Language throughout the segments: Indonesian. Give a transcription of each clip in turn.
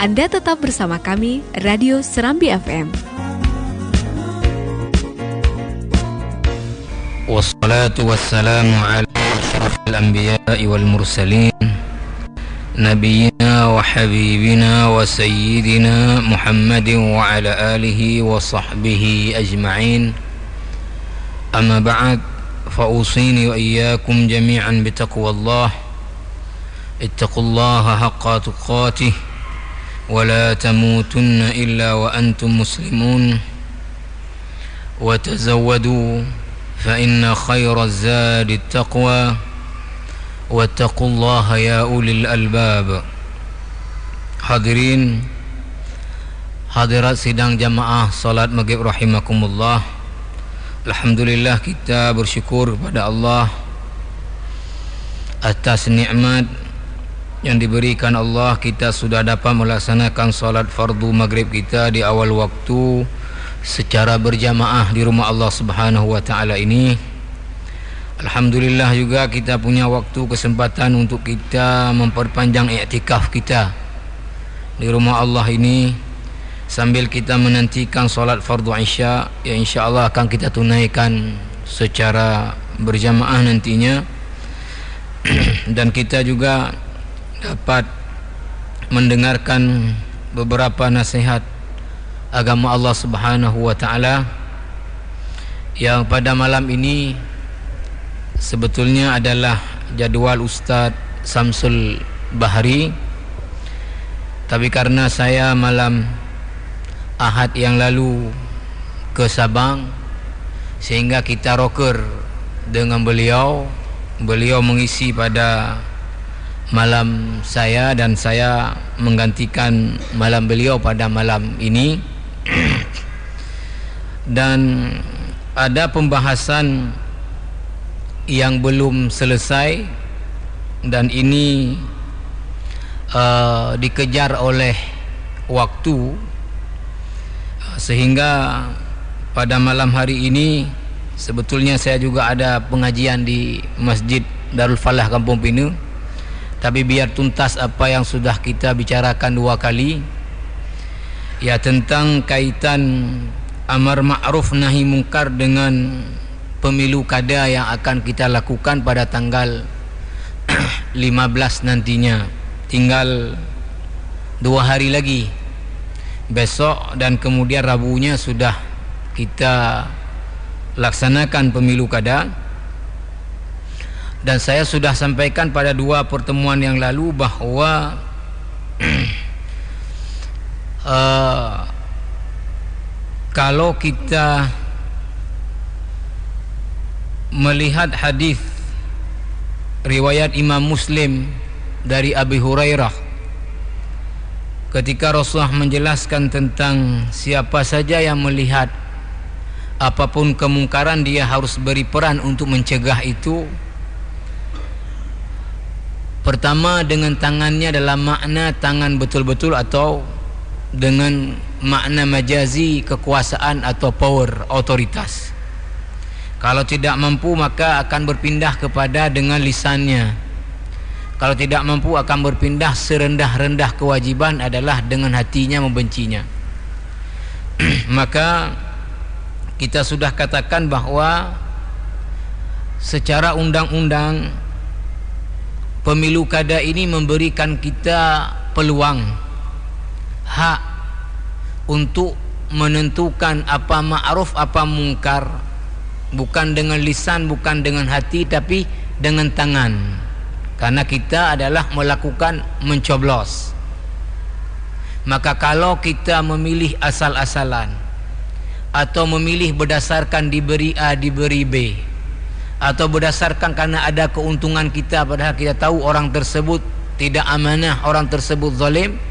Anda tetap bersama kami, Radio Serambi FM. Wassalatu wassalamu ala ashrafil anbiya'i wal mursalin نبينا وحبيبنا وسيدنا محمد وعلى آله وصحبه أجمعين أما بعد فأوصيني وإياكم جميعا بتقوى الله اتقوا الله حق تقاته ولا تموتن إلا وأنتم مسلمون وتزودوا فإن خير الزاد التقوى واتقوا الله يا أولي الألباب. حاضرين حاضرات سيدان جماعة صلاة مغيب رحمكم الله الحمد لله كتاب بشكر بدأ الله atas nikmat yang diberikan Allah kita sudah dapat melaksanakan salat fardu maghrib kita di awal waktu secara berjamaah di rumah Allah Subhanahu wa taala ini. Alhamdulillah juga kita punya waktu kesempatan untuk kita memperpanjang i'tikaf kita di rumah Allah ini sambil kita menantikan solat fardu isya yang insyaallah akan kita tunaikan secara berjamaah nantinya dan kita juga dapat mendengarkan beberapa nasihat agama Allah Subhanahu wa taala yang pada malam ini sebetulnya adalah jadual Ustaz Samsul Bahari tapi karena saya malam Ahad yang lalu ke Sabang sehingga kita roker dengan beliau beliau mengisi pada malam saya dan saya menggantikan malam beliau pada malam ini. Dan ada pembahasan yang belum selesai dan ini uh, dikejar oleh waktu. Sehingga pada malam hari ini sebetulnya saya juga ada pengajian di Masjid Darul Falah Kampung Pinu tapi biar tuntas apa yang sudah kita bicarakan dua kali ya tentang kaitan amar ma'ruf nahi mungkar dengan pemilu kada yang akan kita lakukan pada tanggal 15 nantinya. Tinggal dua hari lagi. Besok dan kemudian Rabunya sudah kita laksanakan pemilu kada dan saya sudah sampaikan pada dua pertemuan yang lalu bahawa uh, kalau kita melihat hadis riwayat Imam Muslim dari Abi Hurairah ketika Rasulullah menjelaskan tentang siapa saja yang melihat apa pun kemungkaran dia harus beri peran untuk mencegah itu Pertama dengan tangannya dalam makna tangan betul-betul atau dengan makna majazi kekuasaan atau power otoritas. Kalau tidak mampu maka akan berpindah kepada dengan lisannya. Kalau tidak mampu akan berpindah serendah-rendah kewajiban adalah dengan hatinya membencinya. maka kita sudah katakan bahawa secara undang-undang pemilu kada ini memberikan kita peluang hak untuk menentukan apa ma'ruf apa mungkar. Bukan dengan lisan bukan dengan hati tapi dengan tangan. Karena kita adalah melakukan mencoblos. Maka kalau kita memilih asal-asalan atau memilih berdasarkan diberi A diberi B atau berdasarkan karena ada keuntungan kita padahal kita tahu orang tersebut tidak amanah orang tersebut zalim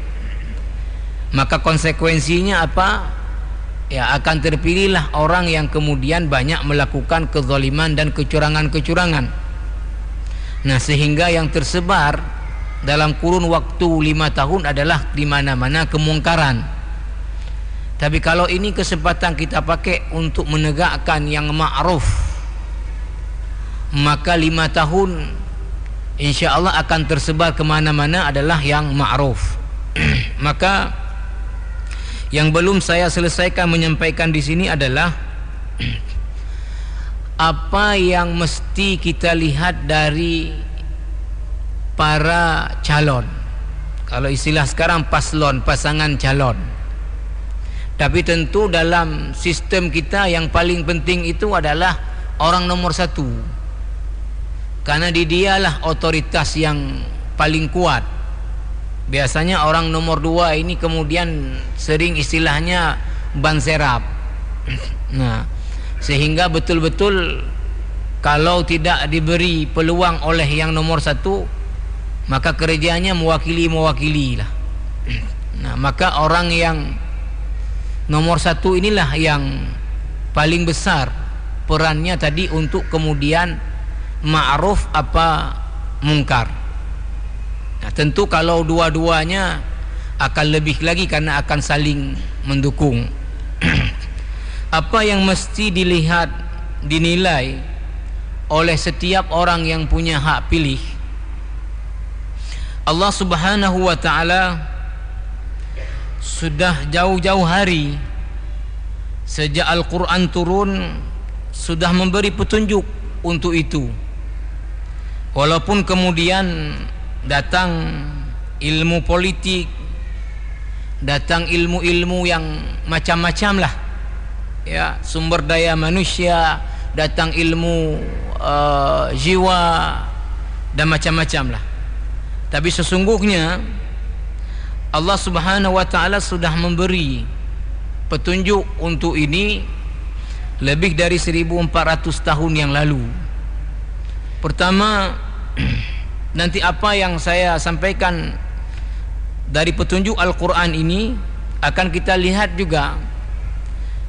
maka konsekuensinya apa? Ya akan terpilihlah orang yang kemudian banyak melakukan kezaliman dan kecurangan-kecurangan. Nah sehingga yang tersebar dalam kurun waktu lima tahun adalah di mana-mana kemungkaran. Tapi kalau ini kesempatan kita pakai untuk menegakkan yang ma'ruf maka lima tahun insya Allah akan tersebar ke mana-mana adalah yang ma'ruf Maka yang belum saya selesaikan menyampaikan di sini adalah apa yang mesti kita lihat dari para calon. Kalau istilah sekarang paslon, pasangan calon. Tapi tentu dalam sistem kita yang paling penting itu adalah orang nomor satu. Karena di dialah otoritas yang paling kuat. Biasanya orang nomor dua ini kemudian sering istilahnya ban serap nah sehingga betul-betul kalau tidak diberi peluang oleh yang nomor satu maka kerjanya mewakili-mewakili lah nah maka orang yang nomor satu inilah yang paling besar perannya tadi untuk kemudian ma'ruf apa mungkar Nah, tentu kalau dua-duanya akan lebih lagi karena akan saling mendukung. Apa yang mesti dilihat, dinilai oleh setiap orang yang punya hak pilih. Allah Subhanahu wa taala sudah jauh-jauh hari sejak Al-Qur'an turun sudah memberi petunjuk untuk itu. Walaupun kemudian datang ilmu politik datang ilmu-ilmu yang macam-macam lah. Ya sumber daya manusia datang ilmu uh, jiwa dan macam-macam lah. Tapi sesungguhnya Allah Subhanahu wa taala sudah memberi petunjuk untuk ini lebih dari 1400 tahun yang lalu pertama nanti apa yang saya sampaikan dari petunjuk Al-Quran ini akan kita lihat juga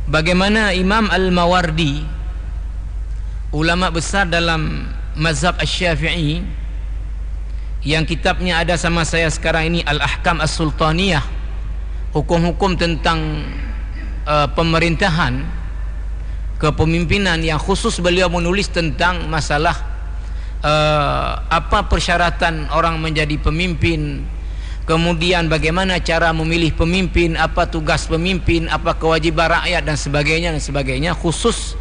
bagaimana Imam Al-Mawardi ulama besar dalam mazhab Asy-Syafi'i yang kitabnya ada sama saya sekarang ini Al-Ahkam As-Sultaniyah hukum-hukum tentang uh, pemerintahan kepemimpinan yang khusus beliau menulis tentang masalah uh, apa persyaratan orang menjadi pemimpin? Kemudian bagaimana cara memilih pemimpin? Apa tugas pemimpin? Apa kewajiban rakyat? Dan sebagainya dan sebagainya. Khusus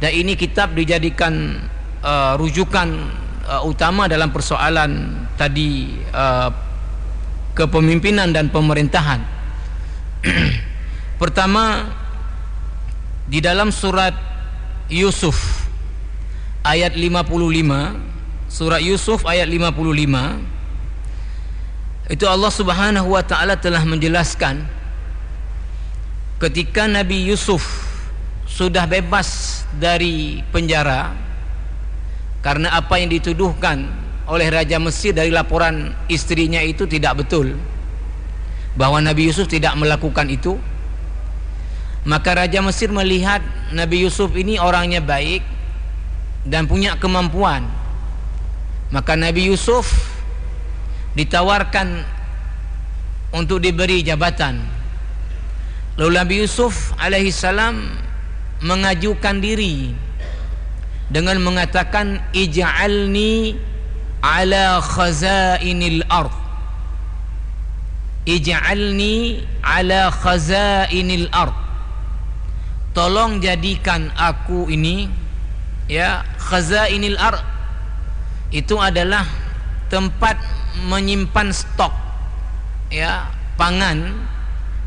dan ini kitab dijadikan uh, rujukan uh, utama dalam persoalan tadi uh, kepemimpinan dan pemerintahan. Pertama di dalam surat Yusuf ayat 55 surah Yusuf ayat 55 itu Allah Subhanahu wa taala telah menjelaskan ketika Nabi Yusuf sudah bebas dari penjara karena apa yang dituduhkan oleh Raja Mesir dari laporan istrinya itu tidak betul bahwa Nabi Yusuf tidak melakukan itu maka Raja Mesir melihat Nabi Yusuf ini orangnya baik dan punya kemampuan maka Nabi Yusuf ditawarkan untuk diberi jabatan. Lalu Nabi Yusuf alaihi salam mengajukan diri dengan mengatakan ij'alni ala khazainil ard. Ij'alni ala khazainil ard. Tolong jadikan aku ini ya khazainil ard itu adalah tempat menyimpan stok ya pangan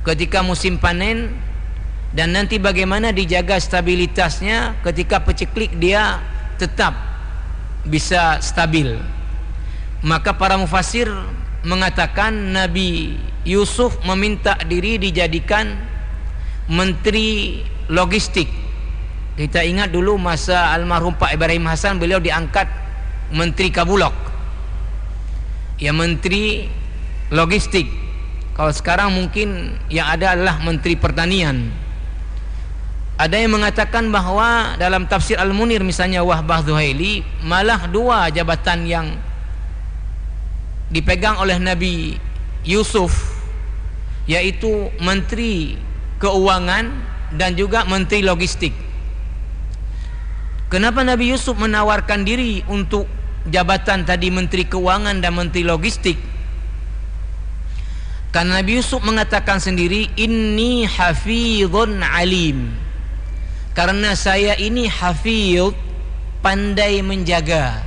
ketika musim panen dan nanti bagaimana dijaga stabilitasnya ketika peceklik dia tetap bisa stabil. Maka para mufasir mengatakan Nabi Yusuf meminta diri dijadikan menteri logistik. Kita ingat dulu masa almarhum Pak Ibrahim Hasan beliau diangkat menteri kabulok. Ya menteri logistik. Kalau sekarang mungkin yang ada adalah menteri pertanian. Ada yang mengatakan bahwa dalam tafsir Al-Munir misalnya Wahbah Zuhaili malah dua jabatan yang dipegang oleh Nabi Yusuf yaitu menteri keuangan dan juga menteri logistik. Kenapa Nabi Yusuf menawarkan diri untuk jabatan tadi menteri keuangan dan menteri logistik. Karena Nabi Yusuf mengatakan sendiri Inni hafidhun alim. Karena saya ini hafidh Pandai menjaga.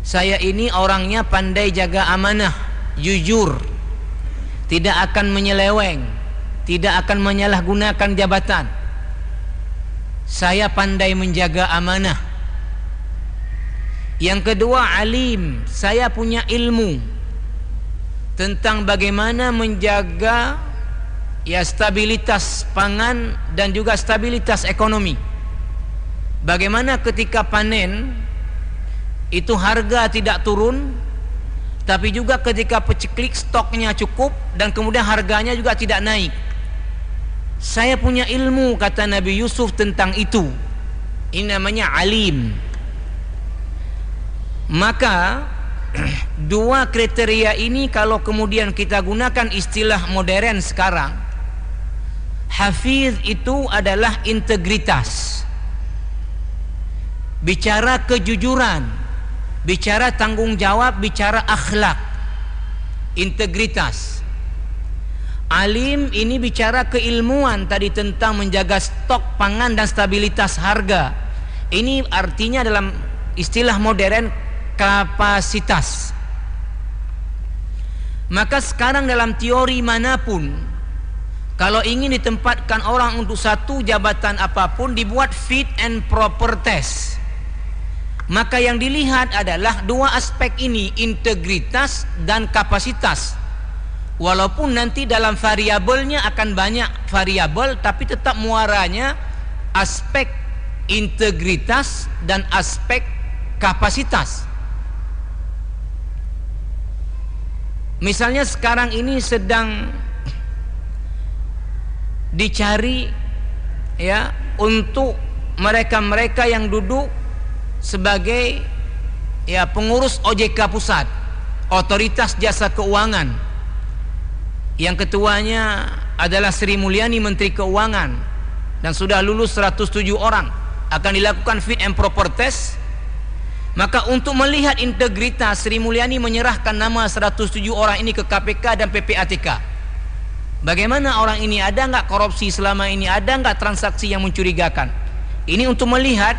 Saya ini orangnya pandai jaga amanah Jujur. Tidak akan menyeleweng Tidak akan menyalahgunakan jabatan. Saya pandai menjaga amanah Yang kedua alim Saya punya ilmu tentang bagaimana menjaga ya stabilitas pangan dan juga stabilitas ekonomi. Bagaimana ketika panen itu harga tidak turun tapi juga ketika peceklik stoknya cukup dan kemudian harganya juga tidak naik. Saya punya ilmu kata Nabi Yusuf tentang itu. Ini namanya alim. Maka dua kriteria ini kalau kemudian kita gunakan istilah modern sekarang hafiz itu adalah integritas. Bicara kejujuran bicara tanggung jawab bicara akhlak integritas. Alim ini bicara keilmuan tadi tentang menjaga stok pangan dan stabilitas harga. Ini artinya dalam istilah modern kapasitas. Maka sekarang dalam teori mana pun kalau ingin ditempatkan orang untuk satu jabatan apa pun dibuat fit and proper test. Maka yang dilihat adalah dua aspek ini, integritas dan kapasitas. Walaupun nanti dalam variabelnya akan banyak variabel tapi tetap muaranya aspek integritas dan aspek kapasitas. Misalnya sekarang ini sedang dicari ya untuk mereka-mereka yang duduk sebagai ya pengurus OJK pusat, otoritas jasa keuangan. Yang ketuanya adalah Sri Mulyani Menteri Keuangan dan sudah lulus 107 orang akan dilakukan fit and proper test maka untuk melihat integritas Sri Mulyani menyerahkan nama 107 orang ini ke KPK dan PPATK. Bagaimana orang ini ada nggak korupsi selama ini, ada nggak transaksi yang mencurigakan? Ini untuk melihat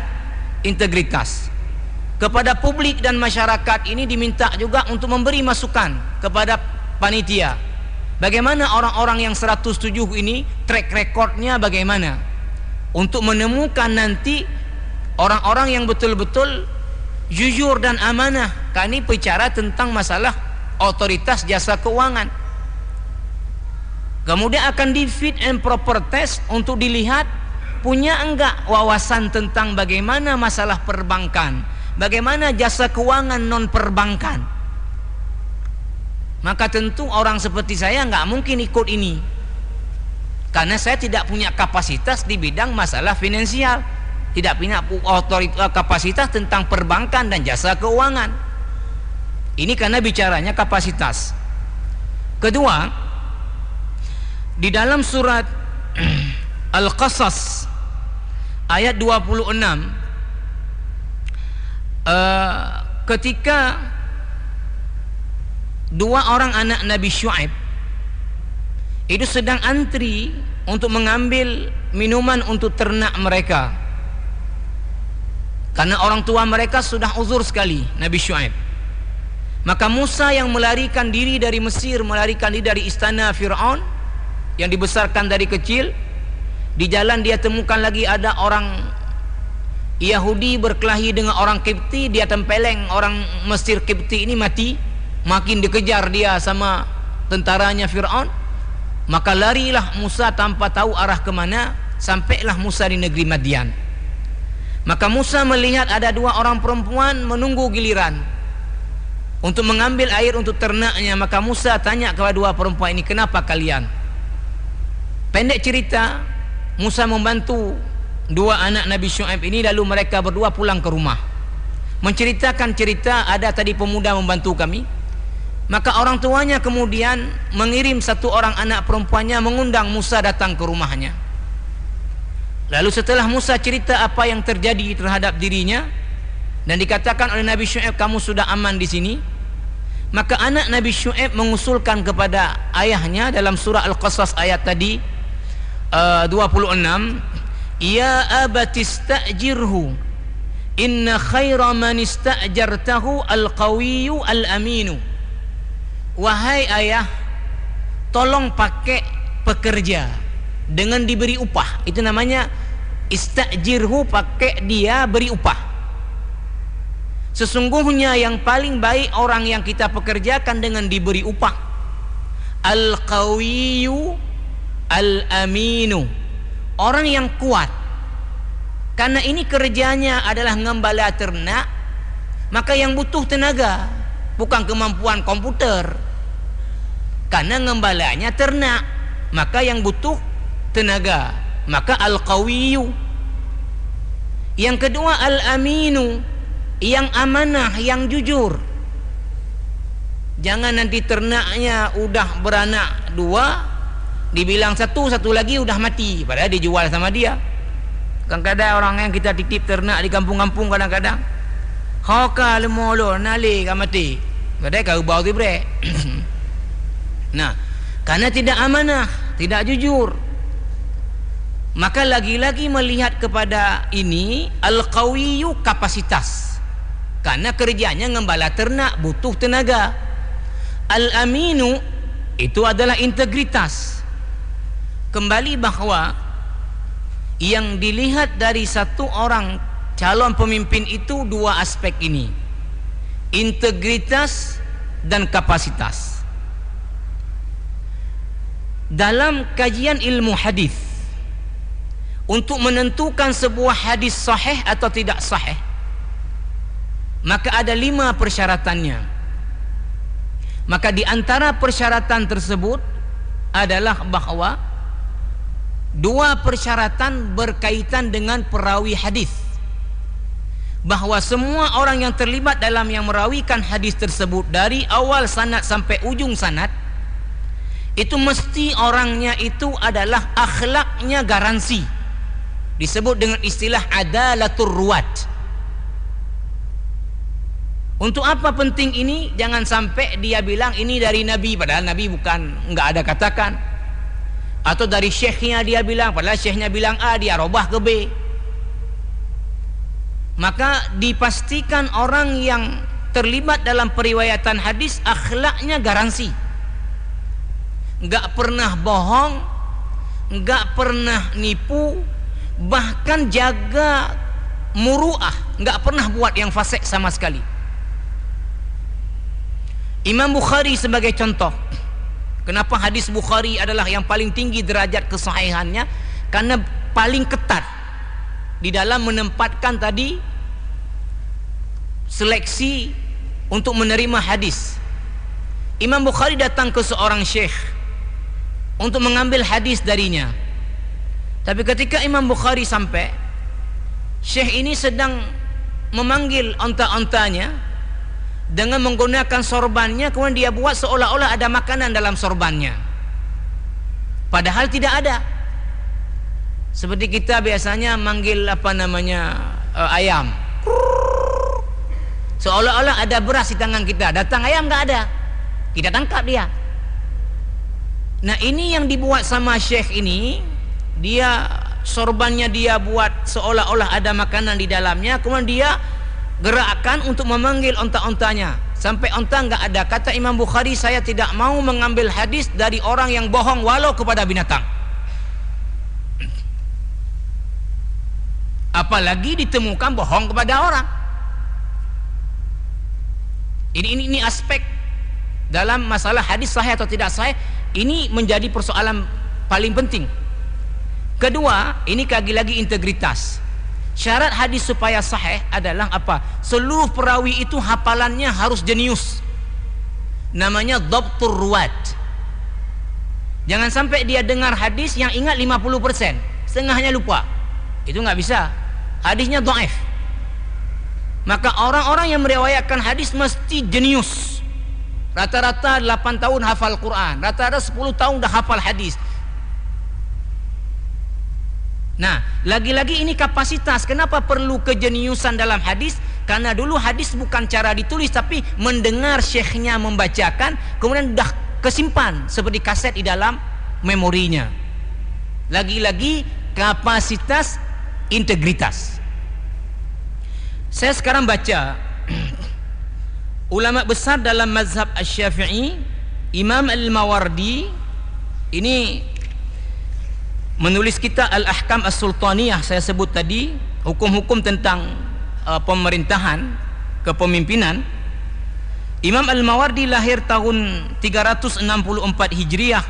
integritas. Kepada publik dan masyarakat ini diminta juga untuk memberi masukan kepada panitia. Bagaimana orang-orang yang 107 ini track recordnya bagaimana? Untuk menemukan nanti orang-orang yang betul-betul jujur dan amanah. Kami bicara tentang masalah otoritas jasa keuangan. Kemudian akan di fit and proper test untuk dilihat punya enggak wawasan tentang bagaimana masalah perbankan, bagaimana jasa keuangan non perbankan. Maka tentu orang seperti saya enggak mungkin ikut ini. Karena saya tidak punya kapasitas di bidang masalah finansial tidak punya otoritas eh, kapasitas tentang perbankan dan jasa keuangan. Ini karena bicaranya kapasitas. Kedua, di dalam surat Al-Qasas ayat 26 uh, eh, ketika dua orang anak Nabi Shu'aib itu sedang antri untuk mengambil minuman untuk ternak mereka karena orang tua mereka sudah uzur sekali Nabi Shu'aib. Maka Musa yang melarikan diri dari Mesir, melarikan diri dari istana Fir'aun yang dibesarkan dari kecil, di jalan dia temukan lagi ada orang Yahudi berkelahi dengan orang Kipti, dia tempeleng orang Mesir Kipti ini mati, makin dikejar dia sama tentaranya Fir'aun, maka larilah Musa tanpa tahu arah ke mana, sampailah Musa di negeri Madian. Maka Musa melihat ada dua orang perempuan menunggu giliran untuk mengambil air untuk ternaknya. Maka Musa tanya kepada dua perempuan ini, kenapa kalian? Pendek cerita, Musa membantu dua anak Nabi Shu'aib ini lalu mereka berdua pulang ke rumah. Menceritakan cerita ada tadi pemuda membantu kami. Maka orang tuanya kemudian mengirim satu orang anak perempuannya mengundang Musa datang ke rumahnya. Lalu setelah Musa cerita apa yang terjadi terhadap dirinya dan dikatakan oleh Nabi Syuaib kamu sudah aman di sini, Maka anak Nabi Syuaib mengusulkan kepada ayahnya dalam surah Al-Qasas ayat tadi uh, 26 Ya abatistajirhu Inna khaira man istajartahu al-qawiyyu al-aminu. Wahai ayah Tolong pakai pekerja Dengan diberi upah Itu namanya Istajirhu pakai dia beri upah Sesungguhnya yang paling baik orang yang kita pekerjakan dengan diberi upah. Al-qawiyu al-aminu. Orang yang kuat. Karena ini kerjanya adalah ngembala ternak, maka yang butuh tenaga, bukan kemampuan komputer. Karena ngembalanya ternak, maka yang butuh tenaga. Maka al-qawiyu. Yang kedua al-aminu yang amanah, yang jujur. Jangan nanti ternaknya udah beranak dua, dibilang satu, satu lagi udah mati, padahal dijual sama dia. Kadang-kadang orang yang kita titip ternak di kampung-kampung kadang-kadang, hoka lemolo nali kan mati. Kadang kau bau tibre. nah, karena tidak amanah, tidak jujur. Maka lagi-lagi melihat kepada ini al-qawiyu kapasitas karena kerjanya ngembala ternak butuh tenaga. Al-aminu itu adalah integritas. Kembali bahawa yang dilihat dari satu orang calon pemimpin itu dua aspek ini. Integritas dan kapasitas. Dalam kajian ilmu hadis untuk menentukan sebuah hadis sahih atau tidak sahih. Maka ada lima persyaratannya. Maka di antara persyaratan tersebut adalah bahawa dua persyaratan berkaitan dengan perawi hadis. Bahawa semua orang yang terlibat dalam yang merawikan hadis tersebut dari awal sanad sampai ujung sanad itu mesti orangnya itu adalah akhlaknya garansi disebut dengan istilah adalatur ruwat untuk apa penting ini? Jangan sampai dia bilang ini dari Nabi padahal Nabi bukan enggak ada katakan. Atau dari syekhnya dia bilang padahal syekhnya bilang A dia robah ke B. Maka dipastikan orang yang terlibat dalam periwayatan hadis akhlaknya garansi. Enggak pernah bohong, enggak pernah nipu, bahkan jaga muruah, enggak pernah buat yang fasik sama sekali. Imam Bukhari sebagai contoh. Kenapa hadis Bukhari adalah yang paling tinggi derajat kesahihannya? Karena paling ketat Di dalam menempatkan tadi Seleksi Untuk menerima hadis. Imam Bukhari datang ke seorang syekh Untuk mengambil hadis darinya Tapi ketika Imam Bukhari sampai Syekh ini sedang Memanggil onta-ontanya dengan menggunakan sorbannya kemudian dia buat seolah-olah ada makanan dalam sorbannya. Padahal tidak ada. Seperti kita biasanya manggil apa namanya uh, ayam. Seolah-olah ada beras di tangan kita. Datang ayam nggak ada. Kita tangkap dia. Nah ini yang dibuat sama syekh ini dia sorbannya dia buat seolah-olah ada makanan di dalamnya kemudian dia gerakan untuk memanggil onta-ontanya. Sampai onta enggak ada. Kata Imam Bukhari saya tidak mau mengambil hadis dari orang yang bohong walau kepada binatang. Apalagi ditemukan bohong kepada orang. Ini ini ini aspek dalam masalah hadis sahih atau tidak sahih ini menjadi persoalan paling penting kedua ini lagi-lagi integritas Syarat hadis supaya sahih adalah apa? Seluruh perawi itu hafalannya harus jenius. Namanya dhabtur ruwat. Jangan sampai dia dengar hadis yang ingat 50%, setengahnya lupa. Itu nggak bisa. Hadisnya dhaif. Maka orang-orang yang meriwayatkan hadis mesti jenius. Rata-rata 8 tahun hafal Quran, rata-rata 10 tahun dah hafal hadis. Nah, lagi-lagi ini kapasitas. Kenapa perlu kejeniusan dalam hadis? karena dulu hadis bukan cara ditulis tapi mendengar syekhnya membacakan kemudian dah kesimpan seperti kaset di dalam memorinya lagi-lagi kapasitas integritas saya sekarang baca ulama besar dalam mazhab asy-syafi'i Imam Al-Mawardi ini menulis kita Al-Ahkam As-Sultaniyah saya sebut tadi hukum-hukum tentang uh, pemerintahan kepemimpinan. Imam Al-Mawardi lahir tahun 364 Hijriah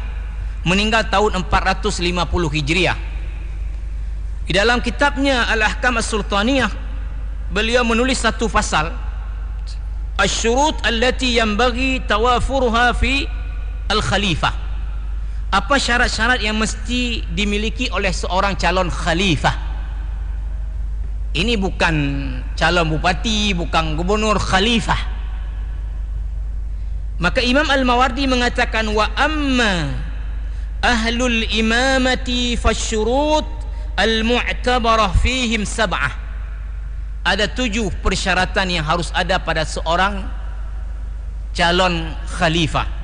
meninggal tahun 450 Hijriah. Di dalam kitabnya Al-Ahkam As-Sultaniyah beliau menulis satu pasal Asyurut allati yanbaghi tawafuruha fi al-khalifah apa syarat-syarat yang mesti dimiliki oleh seorang calon khalifah? Ini bukan calon bupati bukan gubernur khalifah. Maka Imam Al-Mawardi mengatakan wa amma ahlul imamati fasyurut al-mu'tabarah fihim sab'ah. Ada tujuh persyaratan yang harus ada pada seorang calon khalifah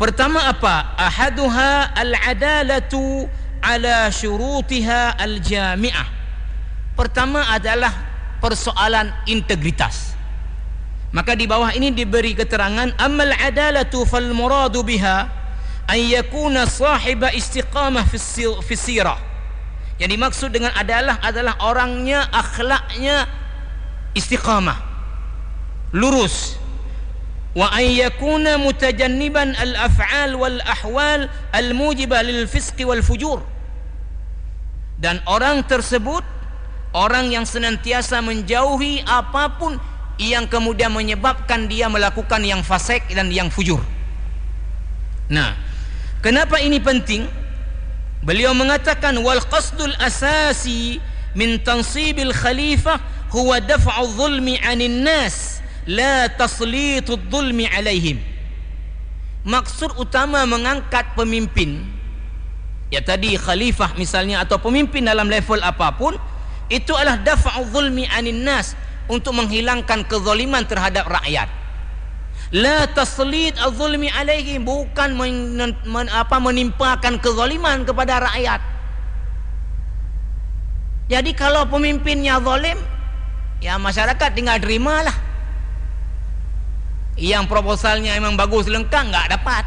pertama apa? Ahaduha al-adalatu ala syurutiha al-jami'ah. Pertama adalah persoalan integritas. Maka di bawah ini diberi keterangan amal adalatu fal muradu biha an yakuna sahiba istiqamah fi sirah. Yang dimaksud dengan adalah adalah orangnya akhlaknya istiqamah. Lurus wa an yakuna mutajanniban al af'al wal ahwal al mujibah lil fisq wal fujur dan orang tersebut orang yang senantiasa menjauhi apa pun yang kemudian menyebabkan dia melakukan yang fasik dan yang fujur. Nah, kenapa ini penting? Beliau mengatakan wal qasdul asasi min tansibil khalifah huwa daf'u dhulmi 'anil nas la taslitu dhulmi 'alaihim. Maksud utama mengangkat pemimpin ya tadi khalifah misalnya atau pemimpin dalam level apapun itu adalah daf'u dhulmi 'anil nas untuk menghilangkan kezaliman terhadap rakyat. La taslid az-zulmi alaihi bukan men, men, apa menimpakan kezaliman kepada rakyat. Jadi kalau pemimpinnya zalim, ya masyarakat tinggal terimalah. Yang proposalnya memang bagus lengkap enggak dapat.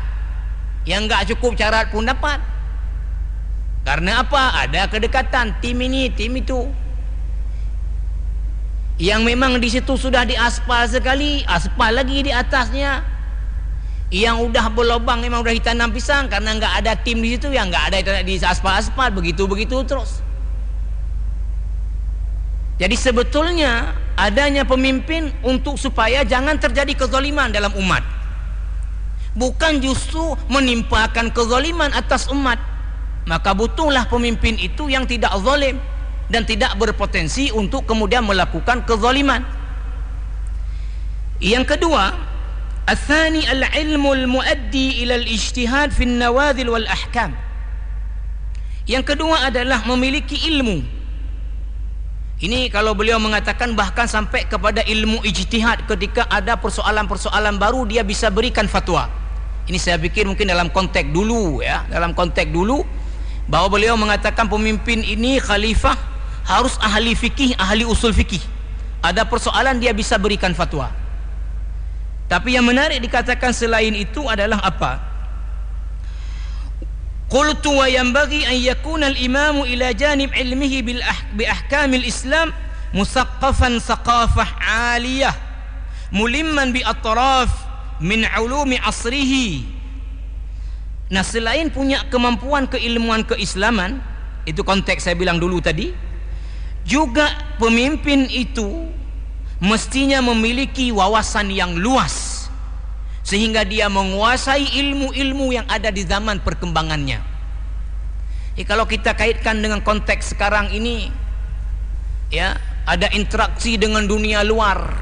Yang enggak cukup syarat pun dapat. Karena apa? Ada kedekatan tim ini, tim itu yang memang di situ sudah diaspal sekali, aspal lagi di atasnya. Yang udah berlobang memang udah ditanam pisang karena nggak ada tim di situ yang nggak ada di aspal-aspal begitu begitu terus. Jadi sebetulnya adanya pemimpin untuk supaya jangan terjadi kezaliman dalam umat. Bukan justru menimpakan kezaliman atas umat. Maka butuhlah pemimpin itu yang tidak zalim dan tidak berpotensi untuk kemudian melakukan kezaliman. Yang kedua, الثاني العلم المؤدي إلى الاجتهاد في النواذل والأحكام. Yang kedua adalah memiliki ilmu. Ini kalau beliau mengatakan bahkan sampai kepada ilmu ijtihad ketika ada persoalan-persoalan baru dia bisa berikan fatwa. Ini saya pikir mungkin dalam konteks dulu ya, dalam konteks dulu bahwa beliau mengatakan pemimpin ini khalifah harus ahli fikih, ahli usul fikih. Ada persoalan dia bisa berikan fatwa. Tapi yang menarik dikatakan selain itu adalah apa? Qultu wa yanbaghi an yakuna al-imamu ila janib ilmihi bil bi ahkamil Islam musaqqafan saqafah 'aliyah mulimman. Nah, selain punya kemampuan keilmuan keislaman, itu konteks saya bilang dulu tadi, juga pemimpin itu mestinya memiliki wawasan yang luas sehingga dia menguasai ilmu-ilmu yang ada di zaman perkembangannya. Ya, kalau kita kaitkan dengan konteks sekarang ini, ya ada interaksi dengan dunia luar,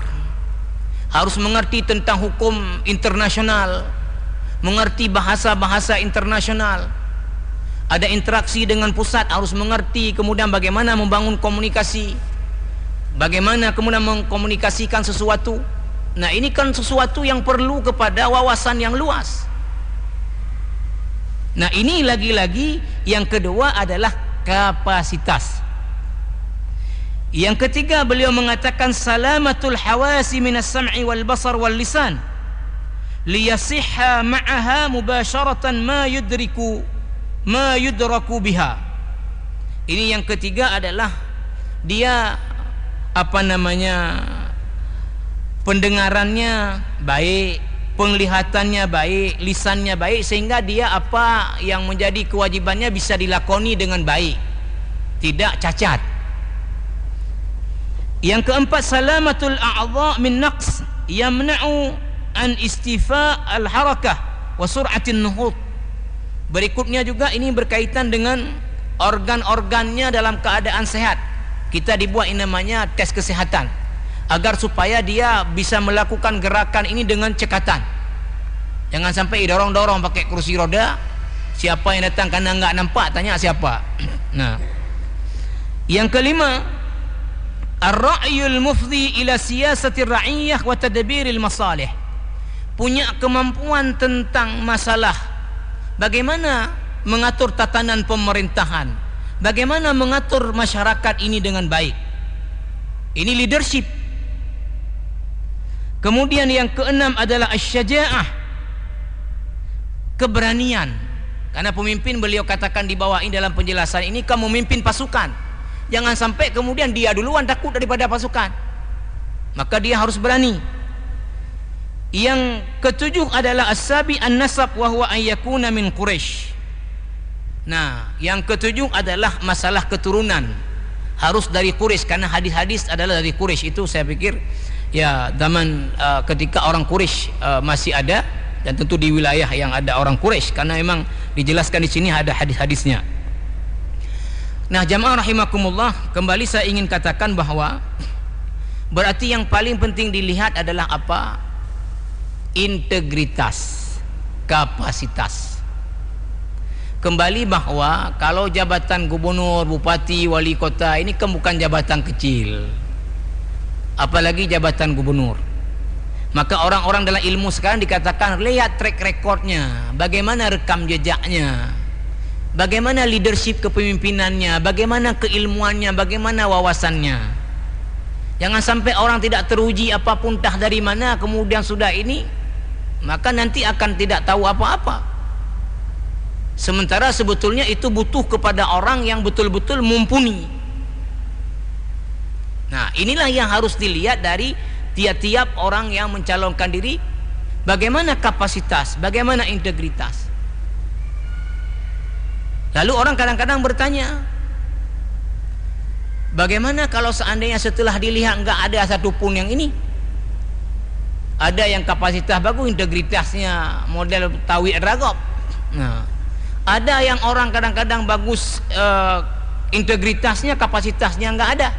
harus mengerti tentang hukum internasional, mengerti bahasa-bahasa internasional, ada interaksi dengan pusat harus mengerti kemudian bagaimana membangun komunikasi bagaimana kemudian mengkomunikasikan sesuatu nah ini kan sesuatu yang perlu kepada wawasan yang luas. Nah ini lagi-lagi yang kedua adalah kapasitas. Yang ketiga beliau mengatakan salamatul hawasi minas sam'i wal basar wal lisan liyasihha ma'aha mubasharatan ma yudriku ma yudraku biha. Ini yang ketiga adalah dia apa namanya pendengarannya baik penglihatannya baik lisannya baik sehingga dia apa yang menjadi kewajibannya bisa dilakoni dengan baik. Tidak cacat. Yang keempat salamatul a'dha min naqs yamna'u an istifa al harakah wa sur'atin nuhud berikutnya juga ini berkaitan dengan organ-organnya dalam keadaan sehat. Kita dibuat ini namanya tes kesehatan agar supaya dia bisa melakukan gerakan ini dengan cekatan. Jangan sampai dorong-dorong pakai kursi roda. Siapa yang datang karena enggak nampak tanya siapa. Nah. Yang kelima, ar-ra'yul mufdi ila siyasatir ra'iyyah wa tadbiril masalih. Punya kemampuan tentang masalah bagaimana mengatur tatanan pemerintahan, bagaimana mengatur masyarakat ini dengan baik. Ini leadership Kemudian yang keenam adalah asyaja'ah. Keberanian. Karena pemimpin beliau katakan di bawah ini dalam penjelasan ini kamu memimpin pasukan. Jangan sampai kemudian dia duluan takut daripada pasukan. Maka dia harus berani. Yang ketujuh adalah asabi an-nasab wa huwa an yakuna min Quraisy. Nah, yang ketujuh adalah masalah keturunan. Harus dari Quraisy karena hadis-hadis adalah dari Quraisy. Itu saya pikir ya zaman uh, ketika orang Quraisy uh, masih ada dan tentu di wilayah yang ada orang Quraisy karena memang dijelaskan di sini ada hadis-hadisnya. Nah, jamaah rahimakumullah, kembali saya ingin katakan bahwa berarti yang paling penting dilihat adalah apa? Integritas, kapasitas. Kembali bahwa kalau jabatan gubernur, bupati, wali kota ini kan bukan jabatan kecil apalagi jabatan gubernur. Maka orang-orang dalam ilmu sekarang dikatakan lihat track recordnya. Bagaimana rekam jejaknya. Bagaimana leadership kepemimpinannya. Bagaimana keilmuannya. Bagaimana wawasannya. Jangan sampai orang tidak teruji apa pun tah dari mana kemudian sudah ini maka nanti akan tidak tahu apa-apa. Sementara sebetulnya itu butuh kepada orang yang betul-betul mumpuni Nah, inilah yang harus dilihat dari tiap-tiap orang yang mencalonkan diri bagaimana kapasitas, bagaimana integritas. Lalu orang kadang-kadang bertanya, bagaimana kalau seandainya setelah dilihat enggak ada satupun yang ini? Ada yang kapasitas bagus, integritasnya model tawi ragop. Nah, ada yang orang kadang-kadang bagus uh, integritasnya, kapasitasnya enggak ada.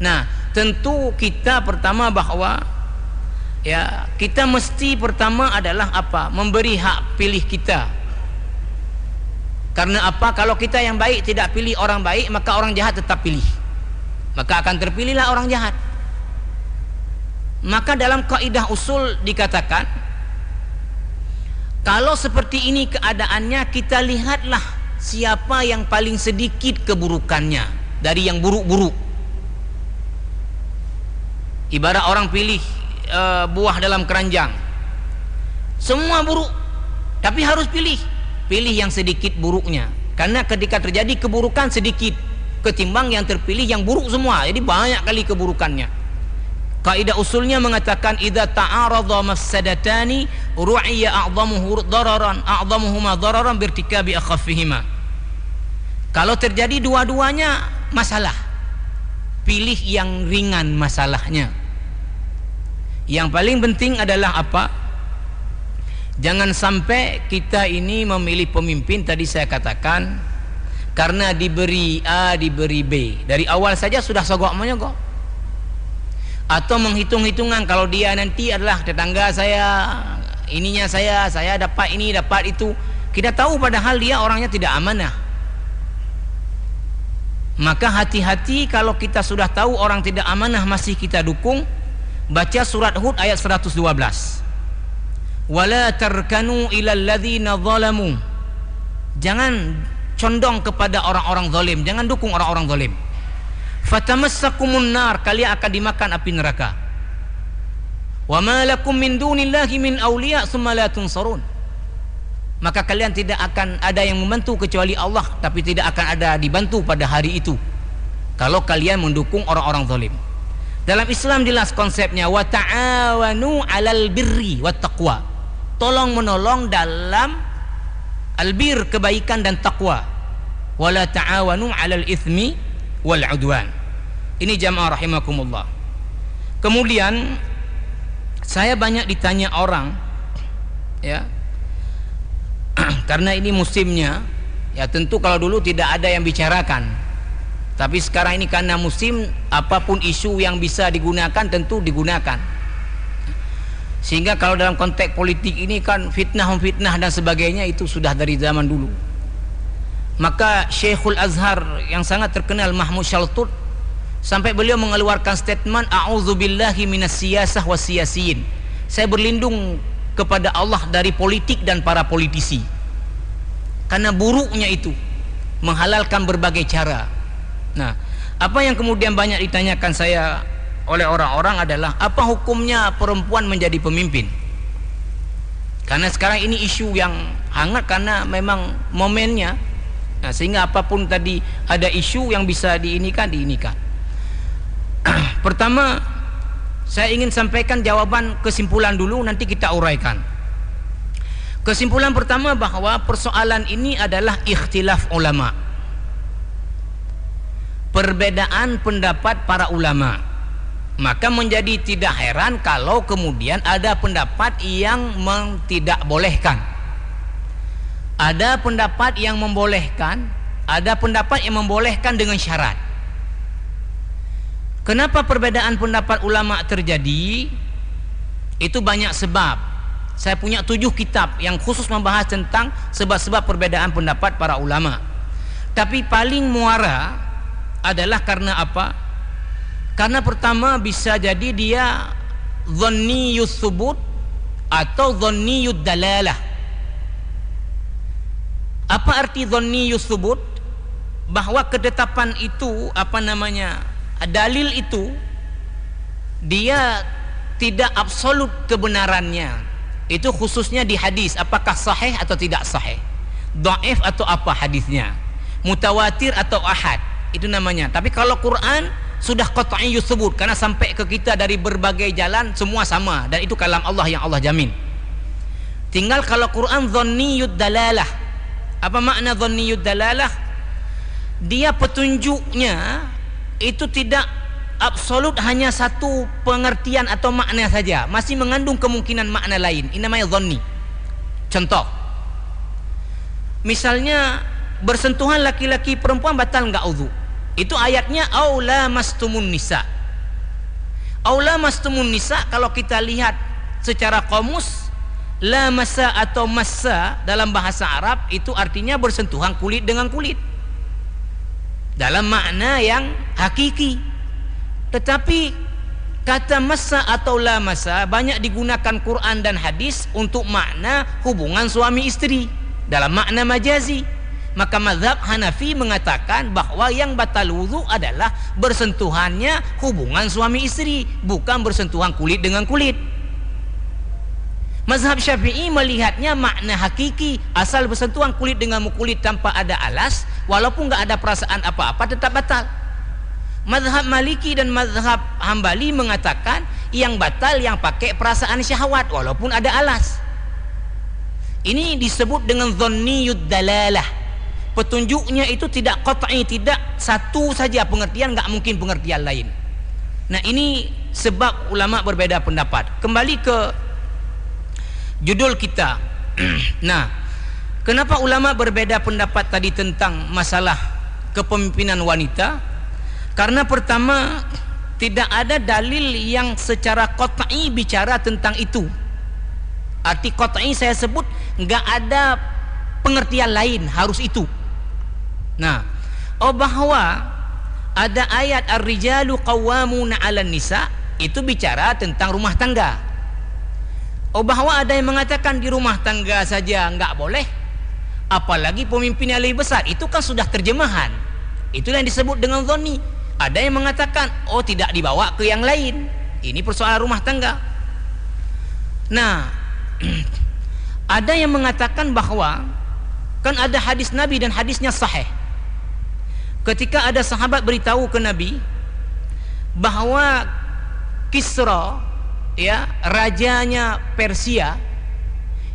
Nah, tentu kita pertama bahwa ya kita mesti pertama adalah apa? Memberi hak pilih kita. Karena apa? Kalau kita yang baik tidak pilih orang baik, maka orang jahat tetap pilih. Maka akan terpilihlah orang jahat. Maka dalam kaidah usul dikatakan kalau seperti ini keadaannya kita lihatlah siapa yang paling sedikit keburukannya dari yang buruk-buruk ibarat orang pilih uh, buah dalam keranjang. Semua buruk tapi harus pilih. Pilih yang sedikit buruknya. Karena ketika terjadi keburukan sedikit ketimbang yang terpilih yang buruk semua. Jadi banyak kali keburukannya. Kaidah usulnya mengatakan idza ta'aradha mafsadatani ru'iya a'dhamuhu dararan a'dhamuhuma dararan birtikabi akhaffihima kalau terjadi dua-duanya masalah. Pilih yang ringan masalahnya yang paling penting adalah apa? Jangan sampai kita ini memilih pemimpin tadi saya katakan karena diberi A diberi B. Dari awal saja sudah sogok menyogok. Atau menghitung-hitungan kalau dia nanti adalah tetangga saya, ininya saya, saya dapat ini, dapat itu. Kita tahu padahal dia orangnya tidak amanah. maka hati-hati kalau kita sudah tahu orang tidak amanah masih kita dukung baca surat Hud ayat 112 wala tarkanu ila alladhina zalamu. Jangan condong kepada orang-orang zalim. Jangan dukung orang-orang zalim. Fatamassakumun nar kalian akan dimakan api neraka. Wa ma lakum min dunillahi min awliya thumma la tunsarun. Maka kalian tidak akan ada yang membantu kecuali Allah tapi tidak akan ada dibantu pada hari itu. Kalau kalian mendukung orang-orang zalim dalam Islam jelas konsepnya wa ta'awanu 'alal birri wat taqwa. Tolong menolong dalam albir kebaikan dan takwa wala ta'awanu 'alal ithmi wal 'udwan. Ini jamaah rahimakumullah. Kemudian saya banyak ditanya orang ya karena ini musimnya ya tentu kalau dulu tidak ada yang bicarakan tapi sekarang ini karena musim apa pun isu yang bisa digunakan tentu digunakan. Sehingga kalau dalam konteks politik ini kan fitnah-fitnah dan sebagainya itu sudah dari zaman dulu. Maka Syekhul Azhar yang sangat terkenal Mahmud Shaltut sampai beliau mengeluarkan statement a'udzubillahi minas siyasah wasiyasiyin saya berlindung kepada Allah dari politik dan para politisi. Karena buruknya itu menghalalkan berbagai cara nah apa yang kemudian banyak ditanyakan saya oleh orang-orang adalah apa hukumnya perempuan menjadi pemimpin karena sekarang ini isu yang hangat karena memang momennya nah, sehingga apa pun tadi ada isu yang bisa diinikan diinikan pertama saya ingin sampaikan jawaban kesimpulan dulu nanti kita uraikan. Kesimpulan pertama bahwa persoalan ini adalah ikhtilaf ulama. Perbedaan pendapat para ulama. Maka menjadi tidak heran kalau kemudian ada pendapat yang tidak bolehkan. Ada pendapat yang membolehkan, ada pendapat yang membolehkan dengan syarat. Kenapa perbedaan pendapat ulama terjadi? Itu banyak sebab. Saya punya tujuh kitab yang khusus membahas tentang sebab-sebab perbedaan pendapat para ulama. Tapi paling muara adalah karena apa? Karena pertama bisa jadi dia dhanniyus subut atau dhanniyud dalalah. Apa arti dhanniyus subut? Bahwa ketetapan itu apa namanya? dalil itu dia tidak absolut kebenarannya itu khususnya di hadis apakah sahih atau tidak sahih dhaif atau apa hadisnya mutawatir atau ahad itu namanya. Tapi kalau Quran sudah qat'i yusbut karena sampai ke kita dari berbagai jalan semua sama. Dan itu kalam Allah yang Allah jamin. Tinggal kalau Quran dhanniyud dalalah. Apa makna dhanniyud dalalah? Dia petunjuknya itu tidak absolut hanya satu pengertian atau makna saja. Masih mengandung kemungkinan makna lain. Ini namanya zonni contoh. Misalnya bersentuhan laki-laki perempuan batal enggak udhu itu ayatnya aula mastumun nisa. Aula mastumun nisa kalau kita lihat secara komus la masa atau masa dalam bahasa Arab itu artinya bersentuhan kulit dengan kulit. Dalam makna yang hakiki. Tetapi kata masa atau la masa banyak digunakan Quran dan hadis untuk makna hubungan suami istri. Dalam makna majazi maka mazhab Hanafi mengatakan bahwa yang batal wudu adalah bersentuhannya hubungan suami istri bukan bersentuhan kulit dengan kulit Mazhab Syafi'i melihatnya makna hakiki asal bersentuhan kulit dengan kulit tanpa ada alas walaupun nggak ada perasaan apa-apa tetap batal. Mazhab Maliki dan mazhab Hambali mengatakan yang batal yang pakai perasaan syahwat walaupun ada alas. Ini disebut dengan dhanniyud dalalah. Petunjuknya itu tidak qat'i, tidak satu saja pengertian, nggak mungkin pengertian lain. Nah, ini sebab ulama berbeda pendapat. Kembali ke judul kita. nah, kenapa ulama berbeda pendapat tadi tentang masalah kepemimpinan wanita? Karena pertama tidak ada dalil yang secara qat'i bicara tentang itu. Arti qat'i saya sebut nggak ada pengertian lain harus itu. Nah, oh bahwa ada ayat ar-rijalu qawwamuna 'alan nisa itu bicara tentang rumah tangga. Oh bahwa ada yang mengatakan di rumah tangga saja enggak boleh apalagi pemimpin yang lebih besar itu kan sudah terjemahan. Itulah yang disebut dengan zoni. Ada yang mengatakan oh tidak dibawa ke yang lain. Ini persoalan rumah tangga. Nah, ada yang mengatakan bahwa kan ada hadis Nabi dan hadisnya sahih ketika ada sahabat beritahu ke Nabi bahwa Kisra ya rajanya Persia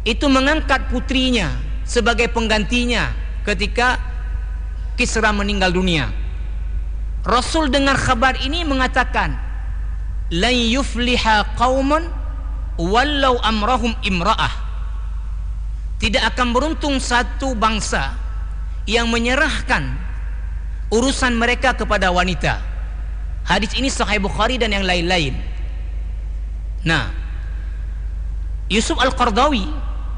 itu mengangkat putrinya sebagai penggantinya ketika Kisra meninggal dunia. Rasul dengar kabar ini mengatakan, "La yufliha qaumun wallau amrahum imra'ah." Tidak akan beruntung satu bangsa yang menyerahkan urusan mereka kepada wanita. Hadis ini Sahih Bukhari dan yang lain-lain. Nah, Yusuf Al-Qardawi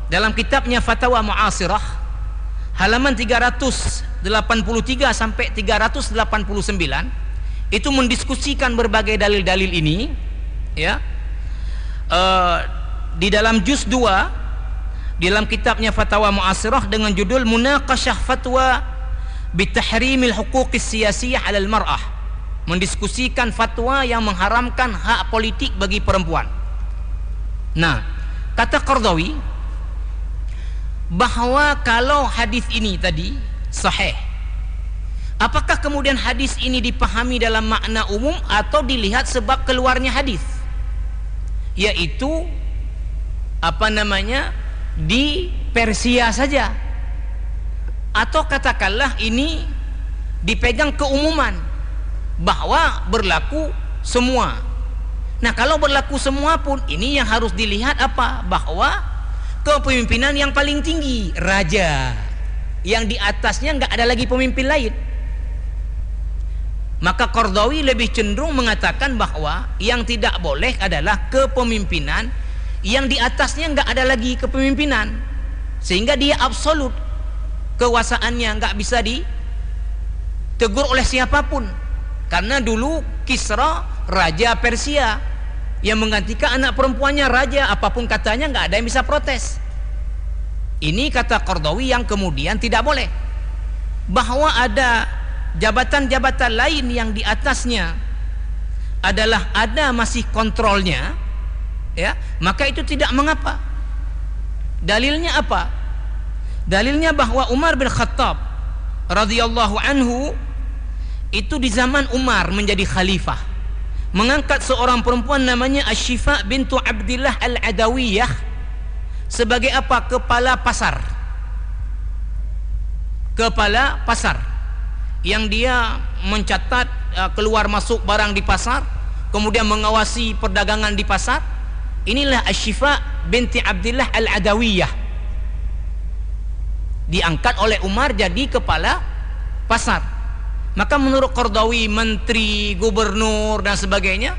dalam kitabnya Fatwa Mu'asirah halaman 383 sampai 389 itu mendiskusikan berbagai dalil-dalil ini ya. Uh, di dalam juz 2 di dalam kitabnya Fatwa Mu'asirah dengan judul Munaqashah Fatwa bitahrimil huquqis siyasiyah 'alal mar'ah. Mendiskusikan fatwa yang mengharamkan hak politik bagi perempuan. Nah, kata Qardawi bahwa kalau hadis ini tadi sahih apakah kemudian hadis ini dipahami dalam makna umum atau dilihat sebab keluarnya hadis? Yaitu apa namanya di Persia saja atau katakanlah ini dipegang keumuman bahwa berlaku semua. Nah, kalau berlaku semua pun ini yang harus dilihat apa? Bahwa kepemimpinan yang paling tinggi raja yang di atasnya nggak ada lagi pemimpin lain. Maka Kordawi lebih cenderung mengatakan bahwa yang tidak boleh adalah kepemimpinan yang di atasnya nggak ada lagi kepemimpinan sehingga dia absolut kekuasaannya nggak bisa ditegur oleh siapa pun. Karena dulu Kisra raja Persia yang menggantikan anak perempuannya raja apa pun katanya nggak ada yang bisa protes. Ini kata Qardawi yang kemudian tidak boleh. Bahwa ada jabatan-jabatan lain yang di atasnya adalah ada masih kontrolnya ya maka itu tidak mengapa. Dalilnya apa Dalilnya bahwa Umar bin Khattab radhiyallahu anhu itu di zaman Umar menjadi khalifah mengangkat seorang perempuan namanya Ashifa bintu Abdullah Al-Adawiyah sebagai apa? kepala pasar. Kepala pasar yang dia mencatat uh, keluar masuk barang di pasar, kemudian mengawasi perdagangan di pasar. Inilah Ashifa binti Abdullah Al-Adawiyah diangkat oleh Umar jadi kepala pasar. Maka menurut Qardawi menteri, gubernur dan sebagainya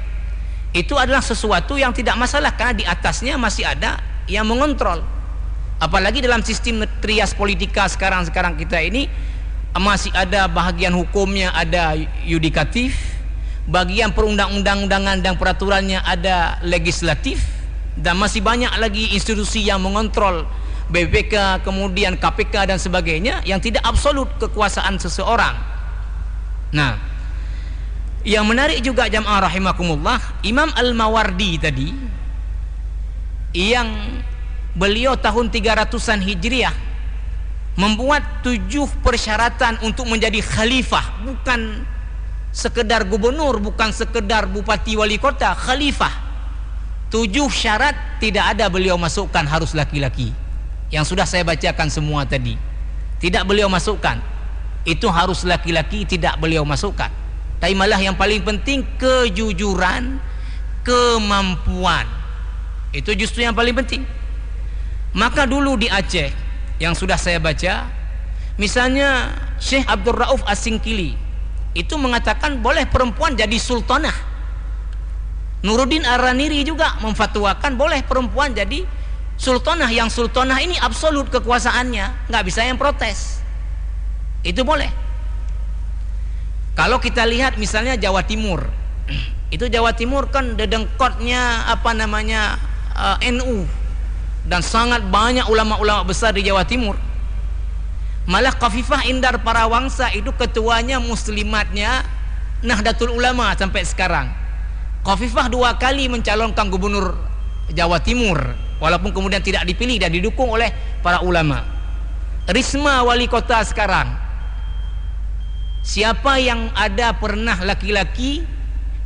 itu adalah sesuatu yang tidak masalah karena di atasnya masih ada yang mengontrol. Apalagi dalam sistem trias politika sekarang-sekarang kita ini masih ada bahagian hukumnya ada yudikatif. Bagian perundang-undangan dan peraturannya ada legislatif. Dan masih banyak lagi institusi yang mengontrol BPK, kemudian KPK dan sebagainya yang tidak absolut kekuasaan seseorang. Nah, yang menarik juga jamaah rahimakumullah, Imam Al-Mawardi tadi yang beliau tahun 300-an Hijriah membuat tujuh persyaratan untuk menjadi khalifah, bukan sekedar gubernur, bukan sekedar bupati wali kota, khalifah. Tujuh syarat tidak ada beliau masukkan harus laki-laki yang sudah saya bacakan semua tadi. Tidak beliau masukkan. Itu harus laki-laki tidak beliau masukkan. Tapi malah yang paling penting kejujuran kemampuan. Itu justru yang paling penting. Maka dulu di Aceh yang sudah saya baca misalnya Syekh Abdul Rauf Asingkili itu mengatakan boleh perempuan jadi sultanah. Nuruddin Araniri juga memfatwakan boleh perempuan jadi sultanah yang sultanah ini absolut kekuasaannya nggak bisa yang protes. Itu boleh. Kalau kita lihat misalnya Jawa Timur, itu Jawa Timur kan dedengkotnya apa namanya uh, eh, NU dan sangat banyak ulama-ulama besar di Jawa Timur. Malah Khafifah Indar Parawangsa itu ketuanya muslimatnya Nahdlatul Ulama sampai sekarang. Khafifah dua kali mencalonkan gubernur Jawa Timur walaupun kemudian tidak dipilih dan didukung oleh para ulama. Risma wali kota sekarang Siapa yang ada pernah laki-laki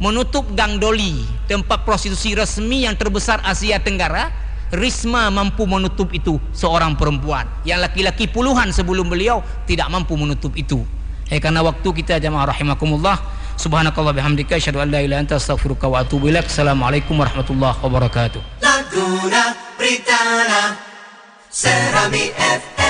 menutup gang doli, tempat prostitusi resmi yang terbesar Asia Tenggara, Risma mampu menutup itu seorang perempuan. Yang laki-laki puluhan sebelum beliau tidak mampu menutup itu. Eh karena waktu kita jamaah rahimakumullah. Subhanakallah bihamdika asyhadu an la ilaha anta astaghfiruka wa atubu ilaik. Assalamualaikum warahmatullahi wabarakatuh. Laguna Pritana Serami FM